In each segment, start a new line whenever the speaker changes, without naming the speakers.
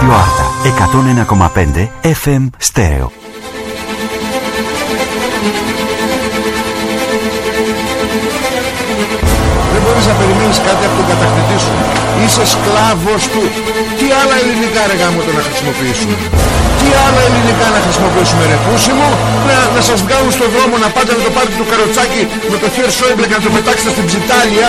Ράδιο Άρτα 101,5 FM Στέρεο.
Δεν μπορείς να περιμένεις κάτι από τον κατακτητή σου. Είσαι σκλάβος του. Τι άλλα ελληνικά ρε γάμο το να χρησιμοποιήσουμε; Τι άλλα ελληνικά να χρησιμοποιήσουμε ρε πούσι μου; Να, να σας βγάλουν στον δρόμο να πάτε να το πάρετε το καροτσάκι με το χέρι Σόιμπλε και να το πετάξετε στην ψιτάλια.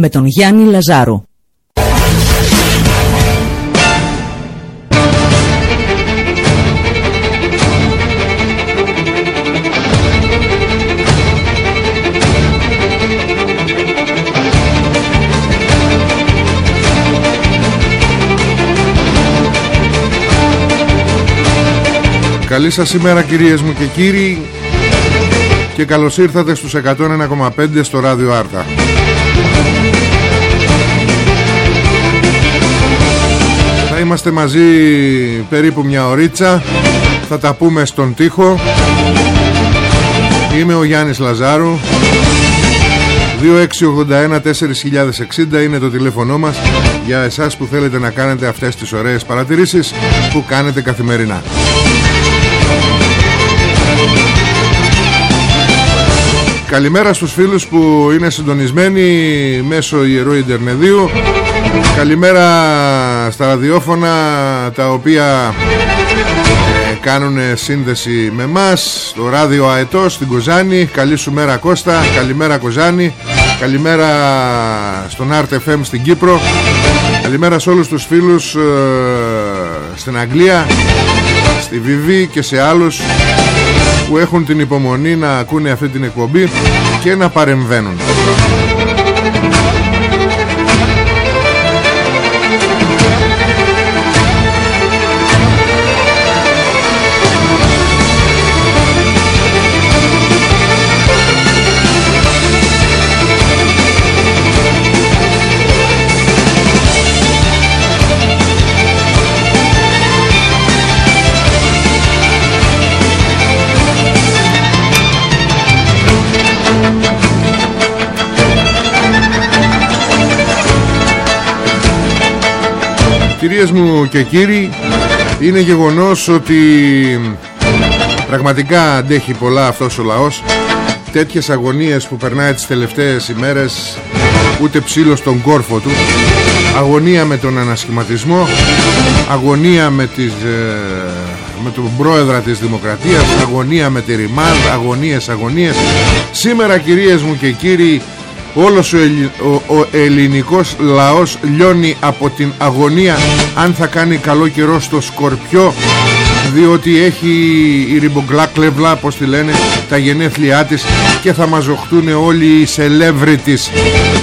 με τον Γιάννη Λαζάρου.
Καλή σας ημέρα κυρίες μου και κύριοι και καλώς ήρθατε στους 101,5 στο Ράδιο Άρτα. Θα είμαστε μαζί περίπου μια ωρίτσα. Θα τα πούμε στον τοίχο. Είμαι ο Γιάννης Λαζάρου. 2681-4060 είναι το τηλέφωνό μας Για εσάς που θέλετε να κάνετε αυτές τις ωραίες παρατηρήσεις Που κάνετε καθημερινά. Καλημέρα στους φίλους που είναι συντονισμένοι μέσω Ιερού Ιντερνεδίου. Καλημέρα στα ραδιόφωνα τα οποία ε, κάνουν σύνδεση με μας Το ράδιο Αετός στην Κοζάνη. Καλή σου μέρα Κώστα. Καλημέρα Κοζάνη. Καλημέρα στον FM στην Κύπρο. Καλημέρα σε όλους τους φίλους ε, στην Αγγλία Στη Βιβή και σε άλλους που έχουν την υπομονή να ακούνε αυτή την εκπομπή και να παρεμβαίνουν Κυρίες μου και κύριοι Είναι γεγονός ότι Πραγματικά αντέχει πολλά αυτός ο λαός. Τέτοιες αγωνίες που περνάει τις τελευταίες ημέρες Ούτε ψήλος στον κόρφο του. Αγωνία με τον ανασχηματισμό Αγωνία με, τις, ε, με τον πρόεδρα της Δημοκρατίας Αγωνία με τη Ρημάλ Αγωνίες, αγωνίες. Σήμερα κυρίες μου και κύριοι Όλος ο, ο, ελληνικός λαός λιώνει από την αγωνία αν θα κάνει καλό καιρό στο Σκορπιό διότι έχει η ριμπογκλάκλευλα πως τη λένε τα γενέθλιά της και θα μαζοχτούν όλοι οι celebrities.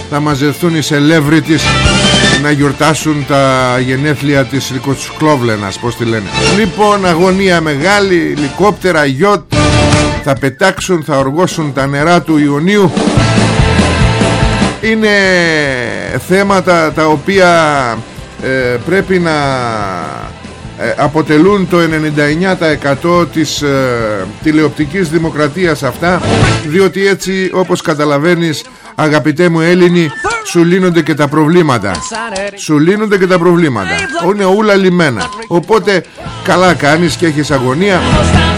Θα μαζευτούν οι celebrities να γιορτάσουν τα γενέθλια της Ρικοτσκλόβλενας πως τη λένε. Λοιπόν αγωνία μεγάλη ελικόπτερα γιότ θα πετάξουν θα οργώσουν τα νερά του Ιωνίου είναι θέματα τα οποία ε, πρέπει να ε, αποτελούν το 99% της ε, τηλεοπτικής δημοκρατίας αυτά διότι έτσι όπως καταλαβαίνεις αγαπητέ μου Έλληνοι σου λύνονται και τα προβλήματα. Σου λύνονται και τα προβλήματα. Είναι ούλα λιμένα. Οπότε καλά κάνεις και έχεις αγωνία.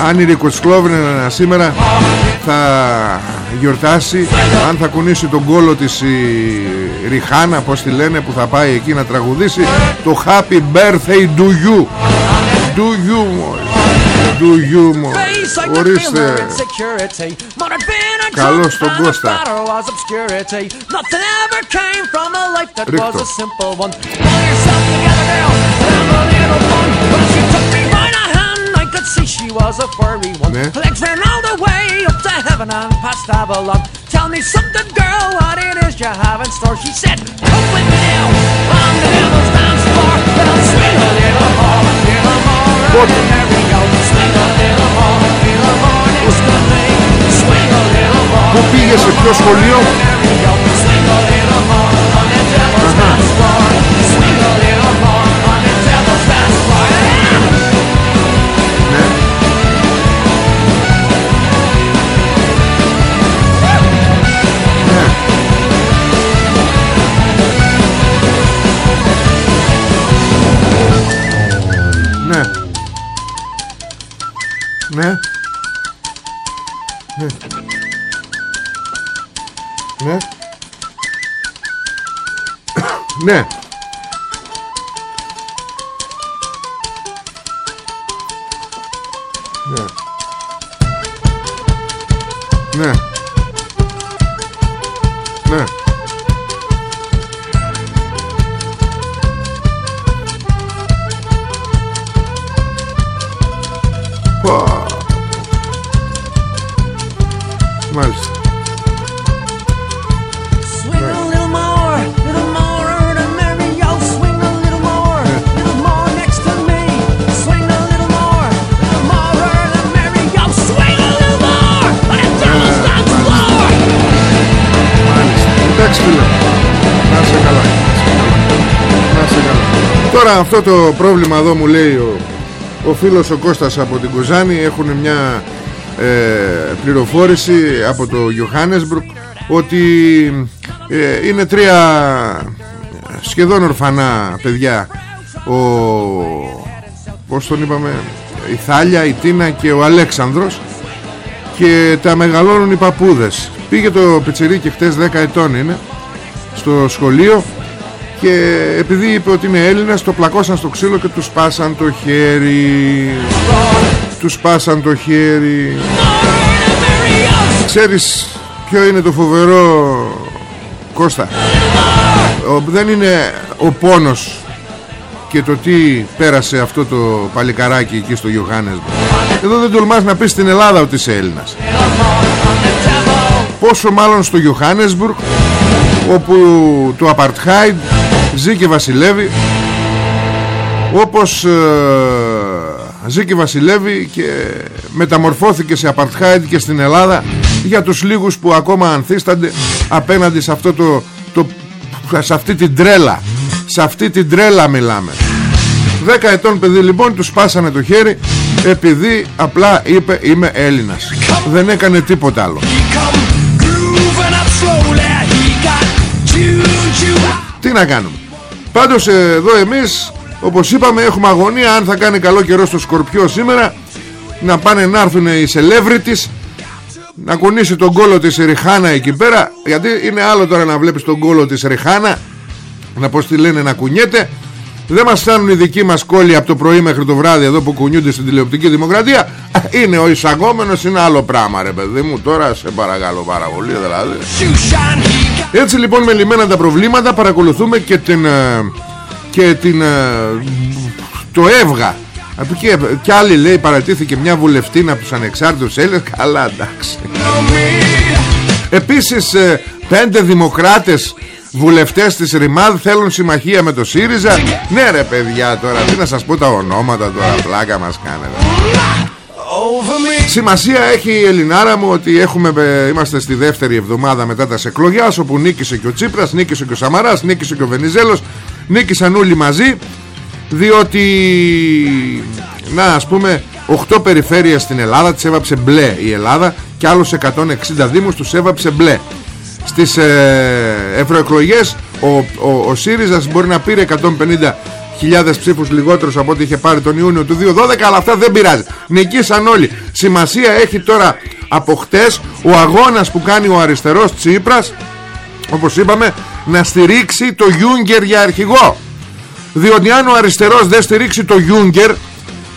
Αν η Ρικοσκλόβρενα σήμερα θα γιορτάσει. Αν θα κουνήσει τον κόλο της η Ριχάνα πως τη λένε που θα πάει εκεί να τραγουδήσει το Happy Birthday to you Do you Do you Ορίστε. Καλό στον Κώστα. Ρίχτω. See she was a furry one. Legs ran all the way up to heaven and past Avalon. Tell me something, girl, what it is you have in store. She said, Come with me now, on the devil's dance floor. Well, swing a little more, little more, and there we go. Swing a little more, little more, next to me. Swing a little more. Non piglia sul chiosco lì. Swing a little more, on the devil's dance floor. Swing a little more. Ναι. Ναι. Ναι. Ναι. Αυτό το πρόβλημα εδώ μου λέει ο, ο φίλος ο Κώστας από την Κουζάνη Έχουν μια ε, πληροφόρηση από το Johannesburg ότι ε, είναι τρία σχεδόν ορφανά παιδιά. Ο πως τον είπαμε η Θάλια, η Τίνα και ο Αλέξανδρος. Και τα μεγαλώνουν οι παππούδες. Πήγε το πιτσιρίκι χτες 10 ετών είναι στο σχολείο και επειδή είπε ότι είναι Έλληνας το πλακώσαν στο ξύλο και τους σπάσαν το χέρι. Τους σπάσαν το χέρι. Ξέρεις ποιο είναι το φοβερό Κώστα; Ο, Δεν είναι ο πόνος Και το τι πέρασε αυτό το παλικαράκι εκεί στο Ιωάννης Εδώ δεν τολμάς να πεις στην Ελλάδα ότι είσαι Έλληνας. Πόσο μάλλον στο Johannesburg Όπου το Apartheid ζει και βασιλεύει Όπως ε, ζει και βασιλεύει και μεταμορφώθηκε σε Apartheid και στην Ελλάδα για τους λίγους που ακόμα ανθίστανται απέναντι σε αυτό το, το σε αυτή την τρέλα. Σε αυτή την τρέλα μιλάμε. 10 ετών παιδί λοιπόν τους σπάσανε το χέρι επειδή απλά είπε είμαι Έλληνας δεν έκανε τίποτα άλλο. Τι να κάνουμε; Πάντως εδώ εμείς όπως είπαμε έχουμε αγωνία αν θα κάνει καλό καιρό στο Σκορπιό σήμερα να πάνε να έρθουν οι celebrities να κουνήσει τον κόλο της Ριχάνα εκεί πέρα. Γιατί είναι άλλο τώρα να βλέπεις τον κόλο της Ριχάνα να πως τη λένε να κουνιέται. Δεν μας φτάνουν οι δικοί μας κόλλοι από το πρωί μέχρι το βράδυ εδώ που κουνιούνται στην τηλεοπτική δημοκρατία. Είναι ο εισαγόμενος είναι άλλο πράγμα ρε παιδί μου. Τώρα σε παρακαλώ πάρα πολύ δηλαδή έτσι λοιπόν με λιμένα τα προβλήματα παρακολουθούμε και την ε, και την ε, το έβγα. Και, και άλλοι λέει παρατήθηκε μια βουλευτήνα από τους ανεξάρτητους Έλληνες. Καλά εντάξει. Επίσης ε, πέντε δημοκράτες βουλευτές της ΡΙΜΑΔ θέλουν συμμαχία με το ΣΥΡΙΖΑ. Ναι ρε παιδιά τώρα Τι να σας πω τα ονόματα τώρα Πλάκα μας κάνετε Σημασία έχει η Ελληνάρα μου ότι έχουμε, ε, είμαστε στη δεύτερη εβδομάδα μετά τα εκλογιάς όπου νίκησε και ο Τσίπρας, νίκησε και ο Σαμαράς, νίκησε και ο Βενιζέλος, νίκησαν όλοι μαζί διότι να ας πούμε 8 περιφέρειες στην Ελλάδα τις έβαψε μπλε η Ελλάδα και άλλους 160 δήμους τους έβαψε μπλε. Στις ε, ευρωεκλογές ο, ο, ο ΣΥΡΙΖΑς μπορεί να πήρε 150 χιλιάδες ψήφους λιγότερους από ό,τι είχε πάρει τον Ιούνιο του 2012 αλλά αυτά δεν πειράζει. Νικήσαν όλοι. Σημασία έχει τώρα από χτες ο αγώνας που κάνει ο αριστερός Τσίπρας όπως είπαμε να στηρίξει το Γιούγκερ για αρχηγό. Διότι αν ο αριστερός δεν στηρίξει το Γιούγκερ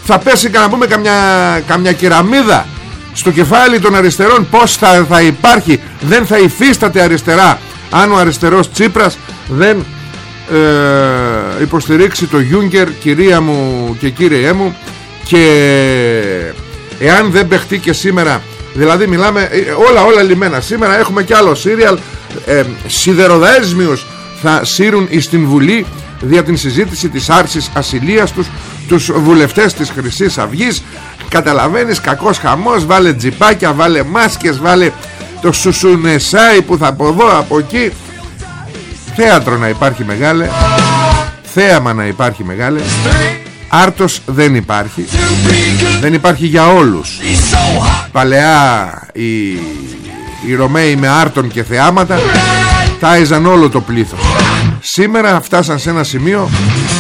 θα πέσει να πούμε καμιά, καμιά κεραμίδα στο κεφάλι των αριστερών. Πως θα, θα υπάρχει δεν θα υφίσταται αριστερά αν ο αριστερός Τσίπρας δεν ε, υποστηρίξει το Γιούγκερ κυρία μου και κύριέ μου και εάν δεν παιχτεί και σήμερα δηλαδή μιλάμε ε, όλα όλα λιμένα σήμερα έχουμε κι άλλο σύριαλ ε, σιδεροδέσμιους θα σύρουν στην Βουλή δια την συζήτηση της άρσης ασυλίας τους τους βουλευτές της χρυσής Αυγής. Καταλαβαίνεις κακός χαμός βάλε τζιπάκια, βάλε μάσκες βάλε το σουσουνεσάι που θα από εδώ από εκεί θέατρο να υπάρχει μεγάλε. Θέαμα να υπάρχει μεγάλε. Άρτος δεν υπάρχει. Δεν υπάρχει για όλους. Παλαιά οι, οι Ρωμαίοι με άρτων και θεάματα τάιζαν όλο το πλήθος. Σήμερα φτάσαν σε ένα σημείο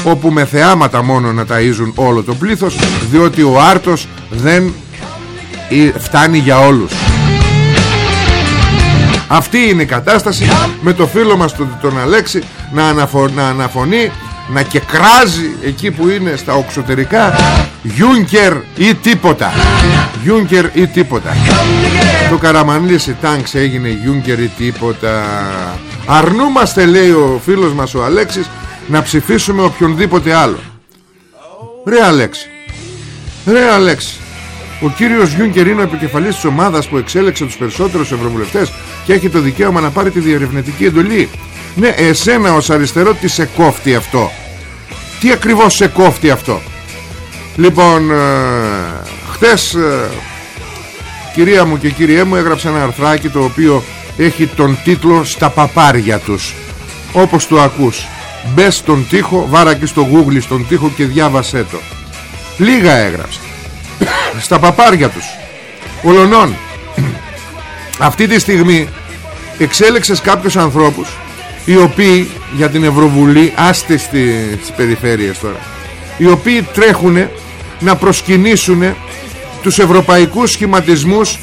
όπου με θεάματα μόνο να ταΐζουν όλο το πλήθος διότι ο άρτος δεν φτάνει για όλους αυτή είναι η κατάσταση. Με το φίλο μας τον, τον Αλέξη να, αναφω, να αναφωνεί να κεκράζει εκεί που είναι στα οξωτερικά. Γιούνκερ ή τίποτα. Γιούνκερ ή τίποτα. Το Καραμανλής τάγκς έγινε Γιούνκερ ή τίποτα. Αρνούμαστε λέει ο φίλος μας ο Αλέξης Να ψηφίσουμε οποιονδήποτε άλλο. Ρε Αλέξη. Ρε Αλέξη ο κύριος Γιούνκερ είναι ο επικεφαλής της ομάδας που εξέλεξε τους περισσότερους ευρωβουλευτές και έχει το δικαίωμα να πάρει τη διερευνητική εντολή. Ναι, εσένα ως αριστερό τι σε κόφτει αυτό; Τι ακριβώς σε κόφτει αυτό; Λοιπόν, ε, χτες ε, κυρία μου και κύριέ μου έγραψε ένα αρθράκι το οποίο έχει τον τίτλο «Στα παπάρια τους». Όπως το ακούς. Μπες στον τοίχο, βάρα και στο google στον τοίχο και διάβασέ το. Λίγα έγραψε στα παπάρια τους. Ολονών αυτή τη στιγμή εξέλεξες κάποιους ανθρώπους οι οποίοι για την Ευρωβουλή άστε στις περιφέρειες τώρα οι οποίοι τρέχουν να προσκυνήσουν τους ευρωπαϊκούς σχηματισμούς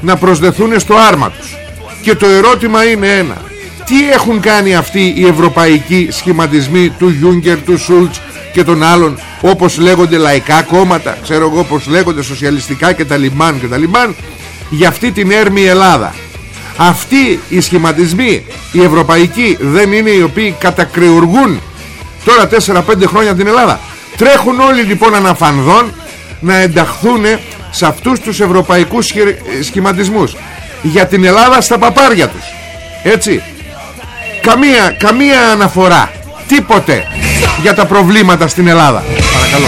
να προσδεθούν στο άρμα τους. Και το ερώτημα είναι ένα. Τι έχουν κάνει αυτοί οι ευρωπαϊκοί σχηματισμοί του Γιούγκερ, του Σούλτς και των άλλων όπως λέγονται λαϊκά κόμματα ξέρω εγώ πως λέγονται σοσιαλιστικά και τα λιμάν και τα λιμάν για αυτή την έρμη Ελλάδα. Αυτοί οι σχηματισμοί οι ευρωπαϊκοί δεν είναι οι οποίοι κατακριουργούν τώρα 4-5 χρόνια την Ελλάδα. Τρέχουν όλοι λοιπόν αναφανδόν να ενταχθούν σε αυτούς τους ευρωπαϊκούς σχηματισμούς. Για την Ελλάδα στα παπάρια τους. Έτσι. Καμία, καμία αναφορά τίποτε για τα προβλήματα στην Ελλάδα. Παρακαλώ.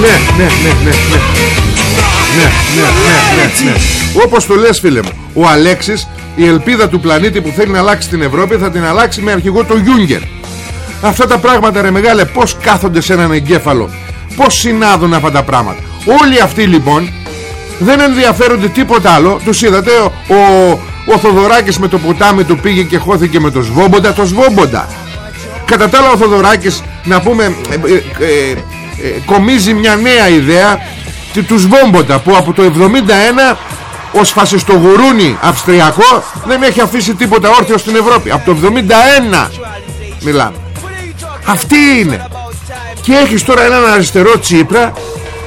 Ναι, ναι, ναι, ναι, ναι, ναι. Ναι, ναι, ναι, ναι, ναι. Όπως το λες φίλε μου Ο Αλέξης η ελπίδα του πλανήτη που θέλει να αλλάξει την Ευρώπη Θα την αλλάξει με αρχηγό το Γιούγκερ. Αυτά τα πράγματα ρε μεγάλε Πως κάθονται σε έναν εγκέφαλο. Πως συνάδουν αυτά τα πράγματα Όλοι αυτοί λοιπόν δεν ενδιαφέρονται τίποτα άλλο. Τους είδατε ο, ο, ο Θοδωράκης με το ποτάμι του πήγε και χώθηκε με το Σβόμποντα Το Σβόμποντα. Κατά τα άλλα ο Θοδωράκης να πούμε ε, ε, ε, κομίζει μια νέα ιδέα του Σβόμποντα που από το 71 ως φασιστογουρούνι αυστριακό δεν έχει αφήσει τίποτα όρθιο στην Ευρώπη. Από το 71 μιλάμε. Αυτή είναι. Και έχεις τώρα έναν αριστερό Τσίπρα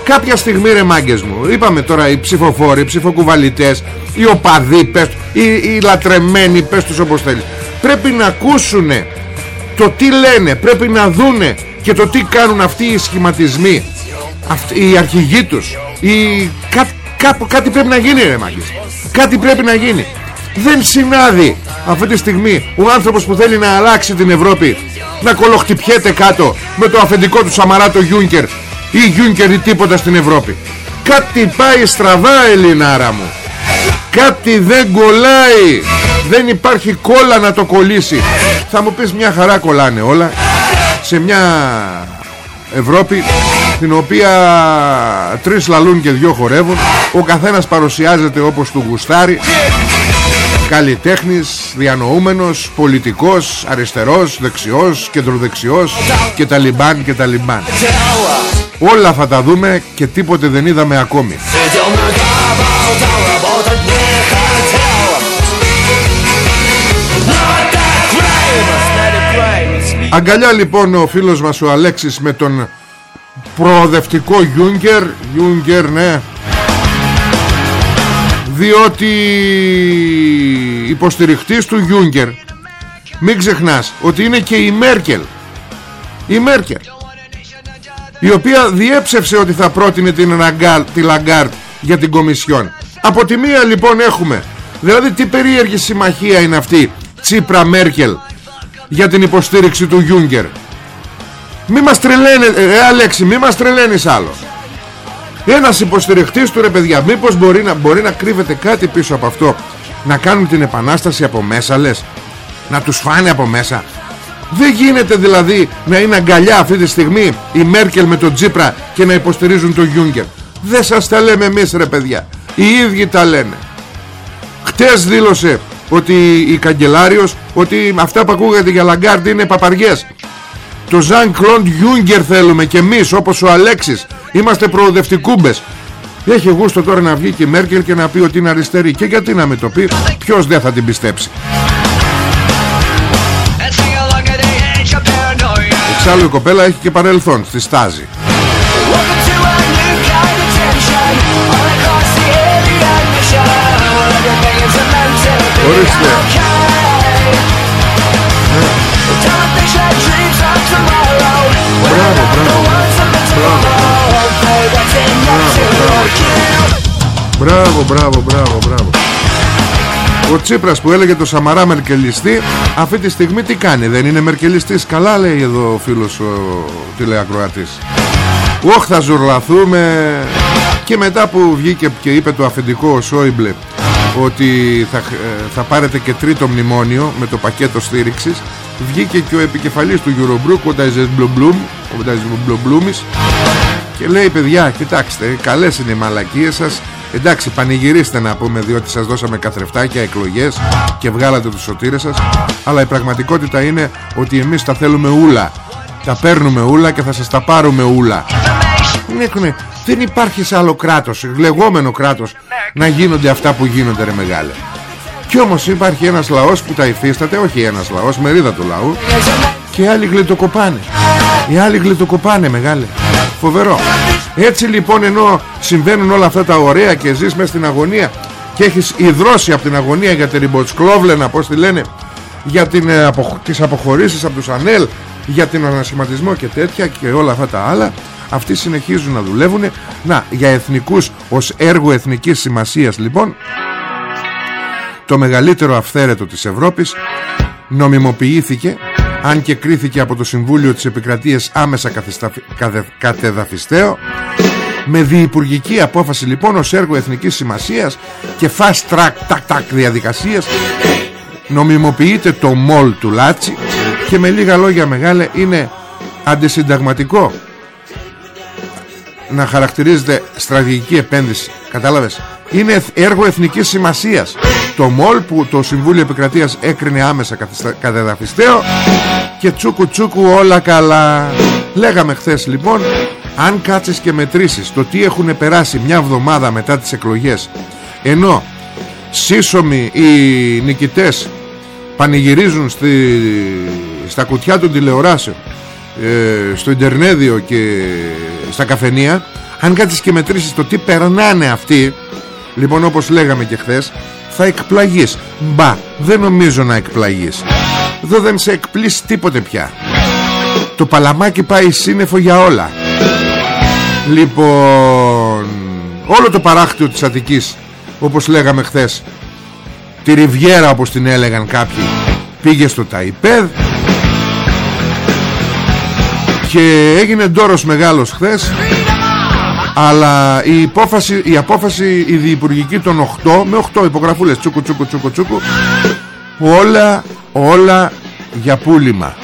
κάποια στιγμή ρε μάγκες μου είπαμε τώρα οι ψηφοφόροι, οι ψηφοκουβαλιτές οι οπαδοί πες, οι, οι λατρεμένοι πες τους όπως θέλεις πρέπει να ακούσουν το τι λένε πρέπει να δούνε και το τι κάνουν αυτοί οι σχηματισμοί αυτοί, οι αρχηγοί τους οι, κά, κάπου, κάτι πρέπει να γίνει ρε μάγκες κάτι πρέπει να γίνει. Δεν συνάδει αυτή τη στιγμή ο άνθρωπος που θέλει να αλλάξει την Ευρώπη να κολοχτυπιέται κάτω με το αφεντικό του Σαμαρά το Γιούνκερ ή Γιούνκερ ή τίποτα στην Ευρώπη. Κάτι πάει στραβά Ελληνάρα μου. Κάτι δεν κολλάει. Δεν υπάρχει κόλλα να το κολλήσει. Θα μου πεις μια χαρά κολλάνε όλα σε μια Ευρώπη την οποία τρεις λαλούν και δυο χορεύουν. Ο καθένας παρουσιάζεται όπως του γουστάρει. Καλλιτέχνης, διανοούμενος, πολιτικός, αριστερός, δεξιός, κεντροδεξιός και τα λιμπάν και τα λιμπάν. Όλα θα τα δούμε και τίποτε δεν είδαμε ακόμη. Αγκαλιά λοιπόν ο φίλος μας ο Αλέξης με τον προοδευτικό Γιούγκερ. Γιούγκερ ναι. Διότι υποστηριχτής του Γιούγκερ μην ξεχνάς ότι είναι και η Μέρκελ. Η Μέρκελ η οποία διέψευσε ότι θα πρότεινε την Ραγκάλ, τη Λαγκάρντ για την Κομισιόν. Από τη μία λοιπόν έχουμε δηλαδή τι περίεργη συμμαχία είναι αυτή Τσίπρα Μέρκελ για την υποστήριξη του Γιούνκερ. Μη μας τρελαίνει ε, Αλέξη μη μας τρελαίνεις άλλο. Ένας υποστηριχτής του ρε παιδιά Μήπως μπορεί να, μπορεί να κρύβεται κάτι πίσω από αυτό Να κάνουν την επανάσταση από μέσα λες; Να τους φάνε από μέσα; Δεν γίνεται δηλαδή να είναι αγκαλιά αυτή τη στιγμή Η Μέρκελ με τον Τσίπρα Και να υποστηρίζουν τον Γιούνκερ. Δεν σας τα λέμε εμείς ρε παιδιά. Οι ίδιοι τα λένε. Χτες δήλωσε ότι η καγκελάριος Ότι αυτά που ακούγεται για Λαγκάρντ είναι παπαριές. Το Ζαν Κλοντ Γιούνκερ θέλουμε και εμείς όπως ο Αλέξης. Είμαστε προοδευτικούμπες. Έχει γούστο τώρα να βγει και η Μέρκελ και να πει ότι είναι αριστερή. Και γιατί να με το πει Ποιος δεν θα την πιστέψει Εξάλλου η κοπέλα έχει και παρελθόν Στη στάζη Ορίστε Μπράβο, μπράβο. Μπράβο, μπράβο, μπράβο, Ο Τσίπρας που έλεγε το Σαμαρά Μερκελιστή Αυτή τη στιγμή τι κάνει Δεν είναι Μερκελιστής; Καλά λέει εδώ ο φίλος ο τηλεακροατής. Όχ θα ζουρλαθούμε. Και μετά που βγήκε και είπε το αφεντικό ο Σόιμπλε Ότι θα, ε, θα πάρετε και τρίτο μνημόνιο Με το πακέτο στήριξης βγήκε και ο επικεφαλής του Eurogroup ο Νταϊζεμπλομπλούμης και λέει παιδιά κοιτάξτε καλές είναι οι μαλακίες σας εντάξει πανηγυρίστε να πούμε διότι σας δώσαμε καθρεφτάκια εκλογές και βγάλατε τους σωτήρες σας. Αλλά η πραγματικότητα είναι ότι εμείς τα θέλουμε ούλα. Τα παίρνουμε ούλα και θα σας τα πάρουμε ούλα. Δεν υπάρχει σε άλλο κράτος λεγόμενο κράτος να γίνονται αυτά που γίνονται ρε μεγάλε. Κι όμως υπάρχει ένας λαός που τα υφίσταται Όχι ένας λαός, μερίδα του λαού Και οι άλλοι γλιτοκοπάνε. Οι άλλοι γλιτοκοπάνε μεγάλε. Φοβερό Έτσι λοιπόν ενώ συμβαίνουν όλα αυτά τα ωραία Και ζεις μέσα στην αγωνία Και έχεις υδρώσει από την αγωνία για την ριμποτσκλόβλενα Πώς τη λένε Για την, ε, απο, τις αποχωρήσεις από τους ΑΝΕΛ Για την ανασχηματισμό και τέτοια Και όλα αυτά τα άλλα αυτοί συνεχίζουν να δουλεύουν Να για εθνικούς ως έργο εθνικής σημασίας λοιπόν το μεγαλύτερο αυθαίρετο της Ευρώπης νομιμοποιήθηκε αν και κρίθηκε από το Συμβούλιο της Επικρατείας άμεσα κατεδαφιστέο με διυπουργική απόφαση λοιπόν ως έργο εθνικής σημασίας και fast track τακ τακ διαδικασίας νομιμοποιείται το μόλ του Λάτσι και με λίγα λόγια μεγάλε είναι αντισυνταγματικό να χαρακτηρίζεται στρατηγική επένδυση. Κατάλαβες; Είναι έργο εθνικής σημασίας. Το μόλ που το Συμβούλιο Επικρατείας έκρινε άμεσα κατεδαφιστέο και τσούκου τσούκου όλα καλά. Λέγαμε χθες λοιπόν αν κάτσεις και μετρήσεις το τι έχουν περάσει μια εβδομάδα μετά τις εκλογές ενώ σύσσωμοι οι νικητές πανηγυρίζουν στη, στα κουτιά των τηλεοράσεων ε, στο Ιντερνέδιο και στα καφενεία αν κάτσεις και μετρήσεις το τι περνάνε αυτοί λοιπόν όπως λέγαμε και χθες θα εκπλαγείς. Μπα δεν νομίζω να εκπλαγείς. Εδώ δεν σε εκπλήσει τίποτε πια. Το παλαμάκι πάει σύννεφο για όλα. Λοιπόν Όλο το παράκτιο της Αττικής Όπως λέγαμε χθες Τη Ριβιέρα όπως την έλεγαν κάποιοι Πήγε στο Ταϊπέδ Και έγινε ντόρος μεγάλος χθες αλλά η, υπόφαση, η απόφαση η διυπουργική των 8 με 8 υπογραφούλες τσούκου τσούκου τσούκου τσούκου όλα όλα για πούλημα.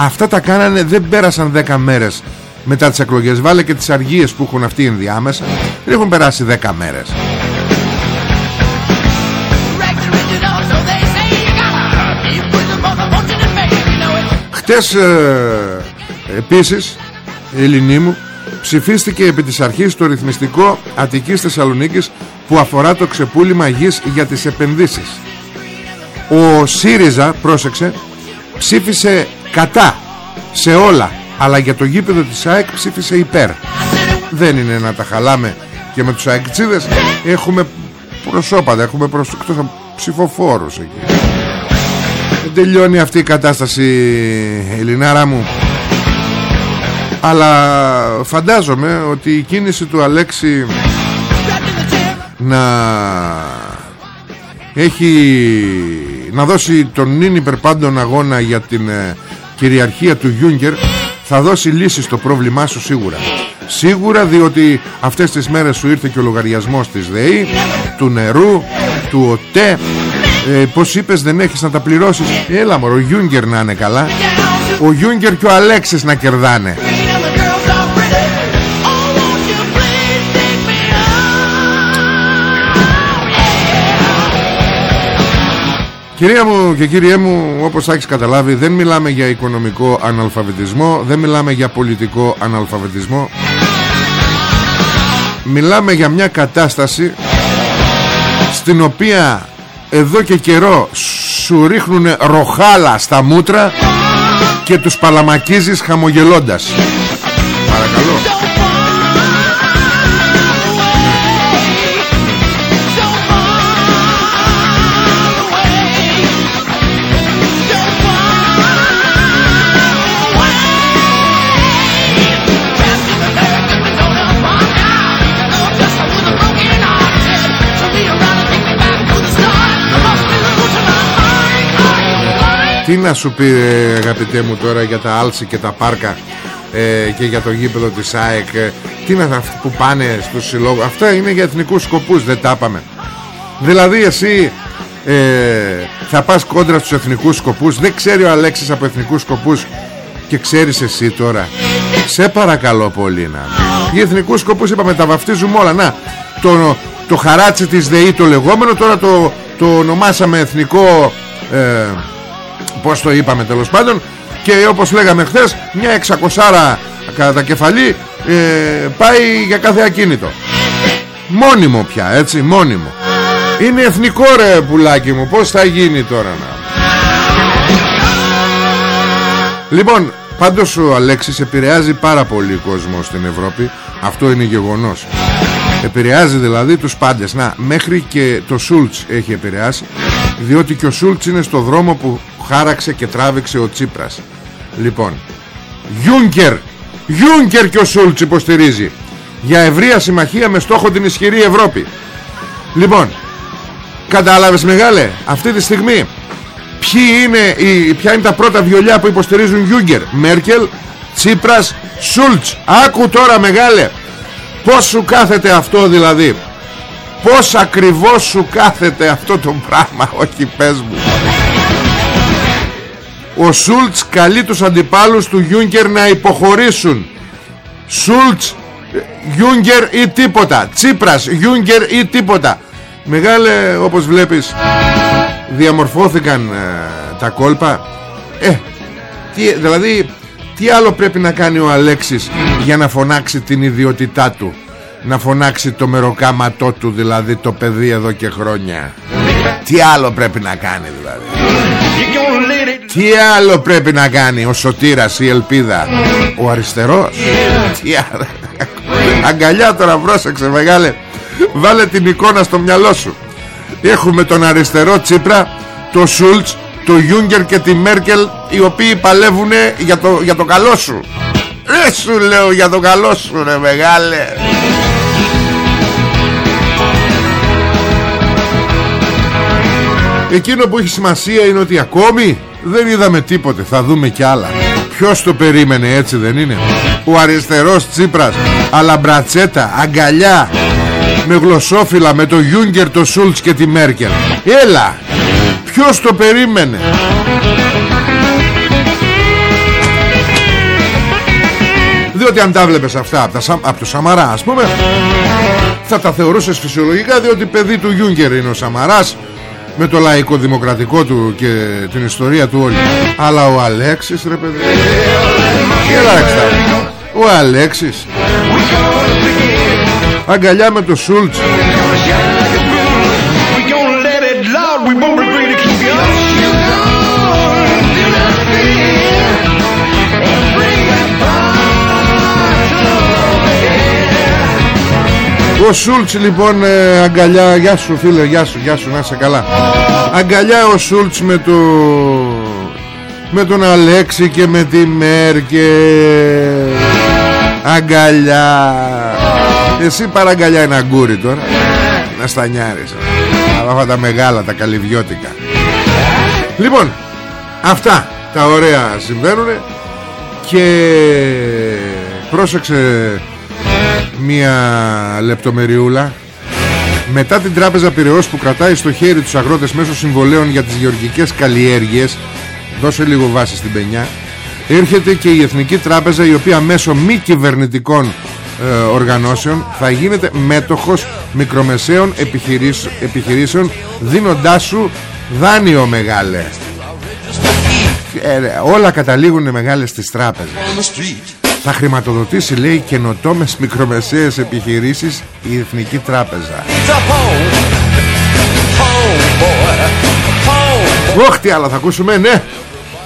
Αυτά τα κάνανε δεν πέρασαν 10 μέρες μετά τις εκλογές. Βάλε και τις αργίες που έχουν αυτοί ενδιάμεσα. Δεν έχουν περάσει 10 μέρες. Χτες ε, επίσης Ελληνί μου ψηφίστηκε επί της αρχής το ρυθμιστικό Αττικής Θεσσαλονίκης που αφορά το ξεπούλημα γης για τις επενδύσεις. Ο ΣΥΡΙΖΑ, πρόσεξε, ψήφισε κατά σε όλα αλλά για το γήπεδο της ΑΕΚ ψήφισε υπέρ. Δεν είναι να τα χαλάμε και με τους αεκτσίδες έχουμε προσώπατα έχουμε προσ... ψηφοφόρους εκεί. Δεν τελειώνει αυτή η κατάσταση Ελληνάρα μου αλλά φαντάζομαι ότι η κίνηση του Αλέξη να έχει να δώσει τον νυν υπερπάντων αγώνα για την ε, κυριαρχία του Γιούγκερ θα δώσει λύση στο πρόβλημά σου σίγουρα. Σίγουρα διότι αυτές τις μέρες σου ήρθε και ο λογαριασμός της ΔΕΗ του νερού, του ΟΤΕ. Ε, πως είπες δεν έχεις να τα πληρώσεις. Έλα μωρό ο Γιούγκερ να είναι καλά. Ο Γιούγκερ και ο Αλέξης να κερδάνε Κυρία μου και κύριέ μου όπως έχεις καταλάβει δεν μιλάμε για οικονομικό αναλφαβητισμό δεν μιλάμε για πολιτικό αναλφαβητισμό. Μιλάμε για μια κατάσταση στην οποία εδώ και καιρό σου ρίχνουν ροχάλα στα μούτρα και τους παλαμακίζεις χαμογελώντας. Παρακαλώ Τι να σου πει αγαπητέ μου τώρα για τα άλση και τα πάρκα ε, και για το γήπεδο της ΑΕΚ ε, Τι είναι αυτά που πάνε στους συλλόγους. Αυτά είναι για εθνικούς σκοπούς δεν τα είπαμε Δηλαδή εσύ ε, θα πας κόντρα στους εθνικούς σκοπούς. Δεν ξέρει ο Αλέξης από εθνικούς σκοπούς Και ξέρεις εσύ τώρα. Σε παρακαλώ πολύ να. Οι εθνικούς σκοπούς είπαμε τα βαφτίζουμε όλα. Να το, το χαράτσι της ΔΕΗ το λεγόμενο Τώρα το, το ονομάσαμε εθνικό ε, πως το είπαμε τέλος πάντων. Και όπως λέγαμε χθες μια εξακοσάρα κατά κεφαλή ε, πάει για κάθε ακίνητο. Μόνιμο πια έτσι μόνιμο. Είναι εθνικό ρε πουλάκι μου πως θα γίνει τώρα να. Λοιπόν πάντως ο Αλέξης επηρεάζει πάρα πολύ κόσμο στην Ευρώπη. Αυτό είναι γεγονός. Επηρεάζει δηλαδή τους πάντες. Να μέχρι και το Σούλτς έχει επηρεάσει διότι και ο Σούλτς είναι στο δρόμο που χάραξε και τράβηξε ο Τσίπρας. Λοιπόν Γιούνκερ Γιούνκερ και ο Σούλτς υποστηρίζει για ευρεία συμμαχία με στόχο την ισχυρή Ευρώπη. Λοιπόν κατάλαβες μεγάλε αυτή τη στιγμή ποιοι είναι, οι, ποια είναι τα πρώτα βιολιά που υποστηρίζουν Γιούγκερ; Μέρκελ, Τσίπρας, Σούλτς. Άκου τώρα μεγάλε πως σου κάθεται αυτό δηλαδή; Πως ακριβώς σου κάθεται αυτό το πράγμα όχι πες μου. Ο Σούλτς καλεί τους αντιπάλους του Γιούγκερ να υποχωρήσουν. Σούλτς Γιούγκερ ή τίποτα. Τσίπρας Γιούγκερ ή τίποτα. Μεγάλε όπως βλέπεις Διαμορφώθηκαν ε, τα κόλπα. Ε τι, Δηλαδή τι άλλο πρέπει να κάνει ο Αλέξης Για να φωνάξει την ιδιότητά του; Να φωνάξει το μεροκάματό του Δηλαδή το παιδί εδώ και χρόνια. Τι άλλο πρέπει να κάνει δηλαδή. Τι άλλο πρέπει να κάνει ο Σωτήρας η Ελπίδα. Ο αριστερός. Τι άλλο. Αγκαλιά τώρα πρόσεξε μεγάλε. Βάλε την εικόνα στο μυαλό σου. Έχουμε τον αριστερό Τσίπρα Το Σούλτς Το Γιούγκερ και τη Μέρκελ Οι οποίοι παλεύουν για το, για το καλό σου. Ρε σου λέω για το καλό σου ρε μεγάλε Εκείνο που έχει σημασία είναι ότι ακόμη δεν είδαμε τίποτε. Θα δούμε κι άλλα. Ποιος το περίμενε έτσι δεν είναι; Ο αριστερός Τσίπρας Αλλά μπρατσέτα, αγκαλιά Με γλωσσόφυλλα Με το Γιούγκερ, το Σούλτς και τη Μέρκελ. Έλα Ποιος το περίμενε; Διότι αν τα βλέπεις αυτά από, τα, από το Σαμαρά ας πούμε Θα τα θεωρούσες φυσιολογικά Διότι παιδί του Γιούγκερ είναι ο Σαμαράς με το λαϊκό δημοκρατικό του και την ιστορία του όλη αλλά ο Αλέξης ρε παιδί. Κοιτάξτε ο Αλέξης. Αγκαλιά με το Σούλτς Ο Σούλτς λοιπόν ε, αγκαλιά Γεια σου φίλε γεια σου, γεια σου να είσαι καλά. Αγκαλιά ο Σούλτς με το Με τον Αλέξη και με τη Μέρκε Αγκαλιά. Εσύ παραγκαλιά ένα αγκούρι τώρα. Να στανιάρεις. Αλλά αυτά τα μεγάλα τα καλυβιώτικα. Λοιπόν Αυτά τα ωραία συμβαίνουν Και Πρόσεξε Μία λεπτομεριούλα. Μετά την τράπεζα Πυραιός που κρατάει στο χέρι τους αγρότες μέσω συμβολέων για τις γεωργικές καλλιέργειες δώσε λίγο βάση στην πενιά. Έρχεται και η Εθνική Τράπεζα η οποία μέσω μη κυβερνητικών ε, οργανώσεων θα γίνεται μέτοχος μικρομεσαίων επιχειρήσεων δίνοντάς σου δάνειο μεγάλε. Ε, όλα καταλήγουν μεγάλες στις τράπεζες θα χρηματοδοτήσει λέει καινοτόμες μικρομεσαίες επιχειρήσεις η Εθνική Τράπεζα. Ωχ τι άλλα θα ακούσουμε ναι.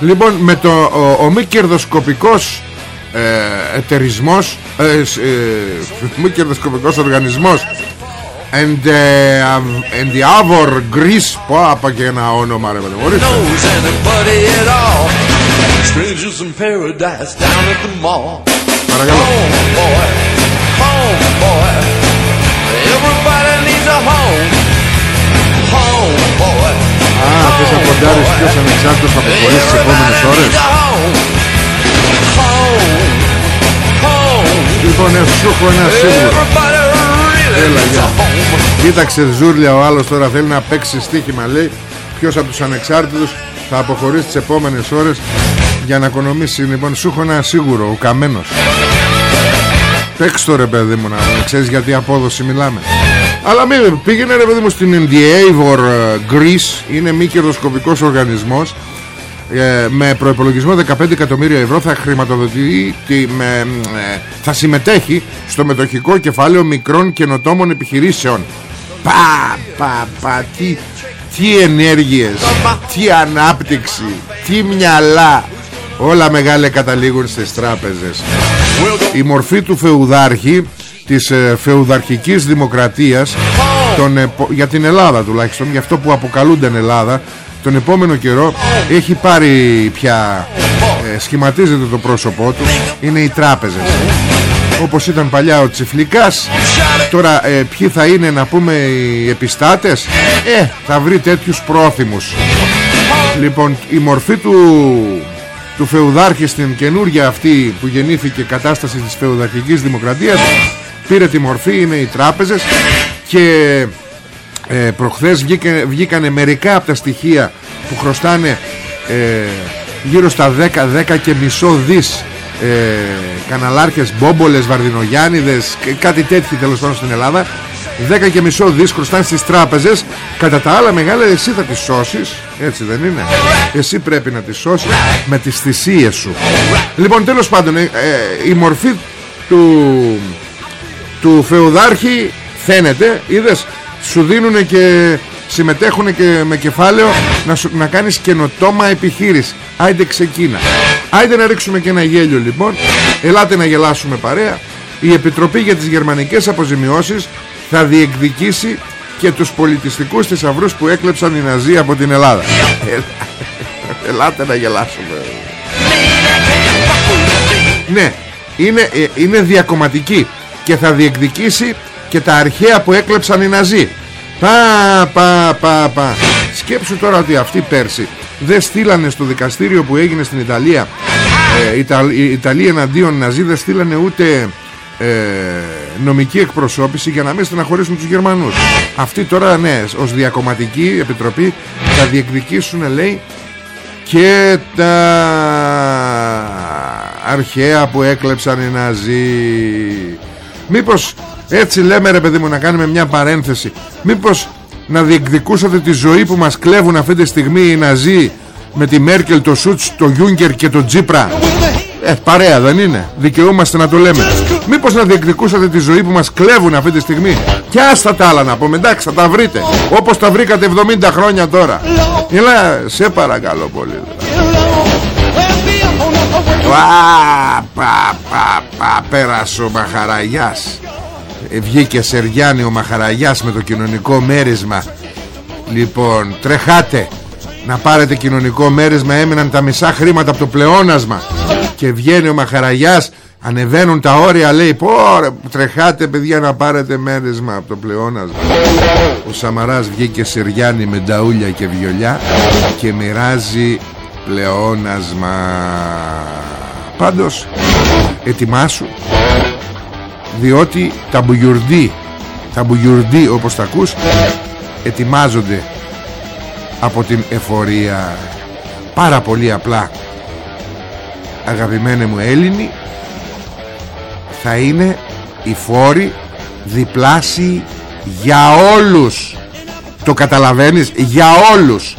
Λοιπόν με το ο, ο μη κερδοσκοπικός ε, εταιρισμός ε, ε, μη κερδοσκοπικός οργανισμός and, uh, and the Avor Greece πω απα και ένα όνομα ρε παιδί Strangers in paradise down at the mall. Παρακαλώ. Home boy, home boy. Everybody needs a home. Home boy. Α, θες να κοντάρεις ποιος ανεξάρτητος θα αποχωρήσει τις επόμενες ώρες; Λοιπόν, σου έχω ένα σίγουρο. Έλα, γεια. Κοίταξε ζούρλια ο άλλος τώρα θέλει να παίξει στοίχημα λέει Ποιος από τους ανεξάρτητους θα αποχωρήσει τις επόμενες ώρες; Για να οικονομήσει λοιπόν σου έχω ένα σίγουρο ο καμένος. Παίξ' ρε παιδί μου να ξέρεις γιατί απόδοση μιλάμε. Αλλά μην πήγαινε ρε παιδί μου στην Endeavor ε, Greece. Είναι μη κερδοσκοπικός οργανισμός. Ε, με προϋπολογισμό 15 εκατομμύρια ευρώ θα χρηματοδοτεί με, ε, θα συμμετέχει στο μετοχικό κεφάλαιο μικρών καινοτόμων επιχειρήσεων. Πα πα πα τι, τι ενέργειες τι ανάπτυξη τι μυαλά Όλα μεγάλα καταλήγουν στις τράπεζες. Η μορφή του φεουδάρχη Της ε, φεουδαρχικής δημοκρατίας τον, Για την Ελλάδα τουλάχιστον Για αυτό που αποκαλούνται Ελλάδα Τον επόμενο καιρό Έχει πάρει πια ε, Σχηματίζεται το πρόσωπό του Είναι οι τράπεζες. Όπως ήταν παλιά ο Τσιφλικάς Τώρα ε, ποιοι θα είναι να πούμε οι επιστάτες; Ε θα βρει τέτοιους πρόθυμους. Λοιπόν η μορφή του του φεουδάρχη στην καινούργια αυτή που γεννήθηκε κατάσταση της φεουδαρχικής δημοκρατίας πήρε τη μορφή, είναι οι τράπεζες και ε, προχθές βγήκε, βγήκανε μερικά από τα στοιχεία που χρωστάνε ε, γύρω στα 10, 10 και μισό δις ε, καναλάρχες, μπόμπολες, βαρδινογιάννηδες κάτι τέτοιο τέλος πάντων στην Ελλάδα 10 και μισό δις χρωστάνε στις τράπεζες. Κατά τα άλλα μεγάλα εσύ θα τις σώσεις. Έτσι δεν είναι. Εσύ πρέπει να τις σώσεις με τις θυσίες σου. Λοιπόν τέλος πάντων ε, ε, Η μορφή του Του φεουδάρχη Φαίνεται. Είδες σου δίνουν και συμμετέχουν και με κεφάλαιο να, σου, να κάνεις καινοτόμα επιχείρηση. Άιντε ξεκίνα. Άιντε να ρίξουμε και ένα γέλιο λοιπόν. Ελάτε να γελάσουμε παρέα. Η Επιτροπή για τις Γερμανικές Αποζημιώσεις θα διεκδικήσει και τους πολιτιστικούς θησαυρούς που έκλεψαν οι Ναζί από την Ελλάδα. Ελάτε να γελάσουμε. Ναι είναι, ε, είναι διακομματική και θα διεκδικήσει και τα αρχαία που έκλεψαν οι Ναζί. Πα πα πα πα. Σκέψου τώρα ότι αυτοί πέρσι δεν στείλανε στο δικαστήριο που έγινε στην Ιταλία ε, η Ιταλία εναντίον Ναζί δεν στείλανε ούτε ε, νομική εκπροσώπηση για να μην στεναχωρήσουν τους Γερμανούς. Αυτοί τώρα ναι ως διακομματική επιτροπή θα διεκδικήσουν λέει και τα αρχαία που έκλεψαν οι Ναζί. Μήπως έτσι λέμε ρε παιδί μου να κάνουμε μια παρένθεση μήπως να διεκδικούσατε τη ζωή που μας κλέβουν αυτή τη στιγμή οι Ναζί με τη Μέρκελ, το Σούτς, το Γιούγκερ και το Τζίπρα; Ε, παρέα δεν είναι. Δικαιούμαστε να το λέμε. Μήπως να διεκδικούσατε τη ζωή που μας κλέβουν αυτή τη στιγμή; Κι άστα τα άλλα να πούμε. Εντάξει θα τα βρείτε. Όπως τα βρήκατε 70 χρόνια τώρα. Έλα σε παρακαλώ πολύ. Πα, πα, πα, πα, πέρασε ο Μαχαραγιάς. Βγήκε Σεργιάννη ο Μαχαραγιάς με το κοινωνικό μέρισμα. Λοιπόν τρεχάτε. Να πάρετε κοινωνικό μέρισμα. Έμειναν τα μισά χρήματα από το πλεόνασμα και βγαίνει ο Μαχαραγιάς ανεβαίνουν τα όρια λέει πω τρεχάτε παιδιά να πάρετε μέρισμα από το πλεόνασμα ο Σαμαράς βγήκε Σεργιάννη με νταούλια και βιολιά και μοιράζει πλεόνασμα. Πάντως ετοιμάσου διότι τα μπουγιουρντή τα μπουγιουρντή όπως τα ακούς ετοιμάζονται από την εφορία. Πάρα πολύ απλά αγαπημένοι μου Έλληνοι θα είναι οι φόροι διπλάσιοι για όλους. Το καταλαβαίνεις για όλους.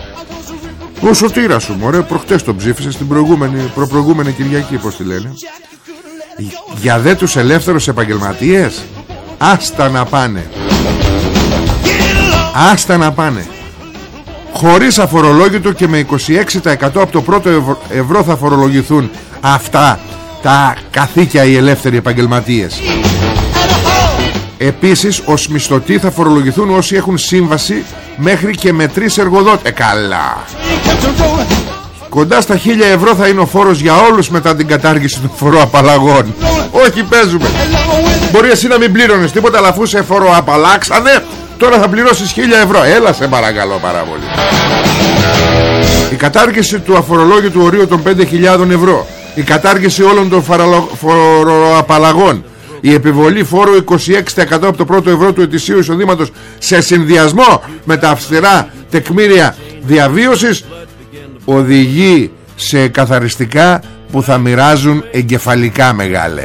Ο σωτήρας σου μωρέ προχτές τον ψήφισες στην προηγούμενη, προπροηγούμενη Κυριακή πως τη λένε. Για δε τους ελεύθερους επαγγελματίες άστα να πάνε. Άστα να πάνε χωρίς αφορολόγητο και με 26% από το πρώτο ευρώ θα φορολογηθούν αυτά τα καθήκια οι ελεύθεροι επαγγελματίες. Επίσης ως μισθωτοί θα φορολογηθούν όσοι έχουν σύμβαση μέχρι και με τρεις εργοδότες. Ε, καλά. Κοντά στα χίλια ευρώ θα είναι ο φόρος για όλους μετά την κατάργηση του φοροαπαλλαγών. Όχι παίζουμε. Μπορεί εσύ να μην πλήρωνες τίποτα αλλά αφού σε φοροαπαλλάξανε Τώρα θα πληρώσεις χίλια ευρώ. Έλα σε παρακαλώ πάρα πολύ. Η κατάργηση του αφορολόγητου ορίου των 5.000 ευρώ. Η κατάργηση όλων των φοροαπαλλαγών. Η επιβολή φόρου 26% από το πρώτο ευρώ του ετησίου εισοδήματος σε συνδυασμό με τα αυστηρά τεκμήρια διαβίωσης οδηγεί σε καθαριστικά που θα μοιράζουν εγκεφαλικά μεγάλε.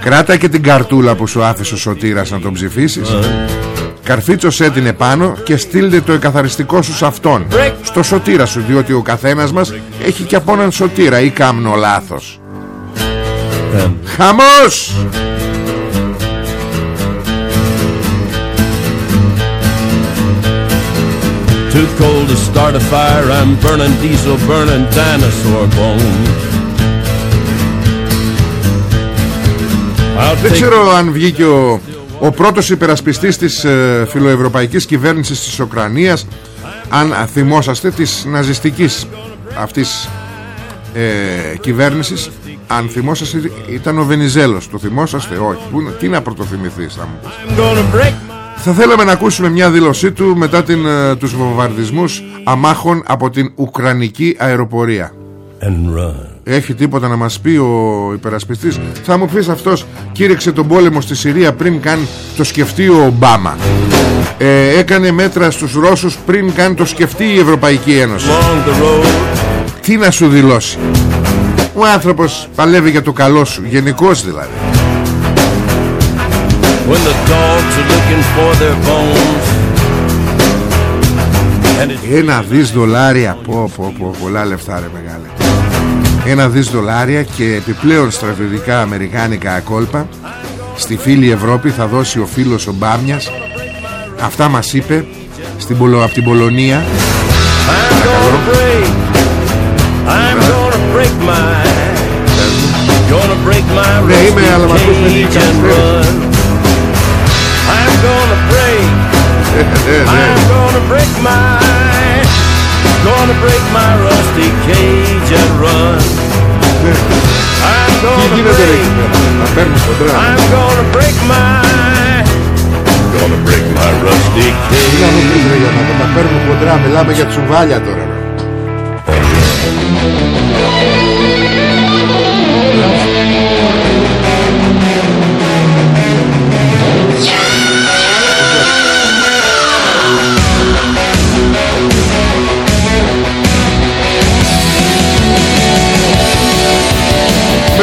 Κράτα και την καρτούλα που σου άφησε ο Σωτήρας να τον ψηφίσεις. Καρφίτσωσέ την επάνω και στείλτε το εκαθαριστικό σου σε αυτόν Στο σωτήρα σου διότι ο καθένας μας έχει και από έναν σωτήρα ή κάμνο λάθος. Χαμός Too cold to start a fire. I'm burning diesel, burning dinosaur bone. Δεν ξέρω αν βγήκε ο, ο πρώτος υπερασπιστής της ε, φιλοευρωπαϊκής κυβέρνησης της Ουκρανίας αν θυμόσαστε της ναζιστικής αυτής ε, κυβέρνησης. Αν θυμόσαστε ήταν ο Βενιζέλος. Το θυμόσαστε; Όχι. Πού, Τι να πρωτοθυμηθείς θα μου Θα θέλαμε να ακούσουμε μια δήλωσή του Μετά την, uh, τους βομβαρδισμούς Αμάχων από την Ουκρανική αεροπορία. Έχει τίποτα να μας πει ο υπερασπιστής; Θα μου πεις αυτός κήρυξε τον πόλεμο στη Συρία Πριν καν το σκεφτεί ο Ομπάμα. Ε, Έκανε μέτρα στους Ρώσους Πριν καν το σκεφτεί η Ευρωπαϊκή Ένωση. Τι να σου δηλώσει; Ο άνθρωπος παλεύει για το καλό σου Γενικώς δηλαδή Ένα δις δολάρια πω, πω, πω, Πολλά λεφτά ρε μεγάλε. Ένα δις δολάρια Και επιπλέον στρατιωτικά Αμερικάνικα ακόλπα. Στη φίλη Ευρώπη θα δώσει ο φίλος ο Μπάμιας. Αυτά μας είπε στην, από την Πολωνία. Break. My Gonna break I'm gonna break my Gonna break my rusty cage and run I'm gonna break I'm gonna break my Gonna break my rusty cage Τα παίρνω κοντρά, μιλάμε για τσουβάλια τώρα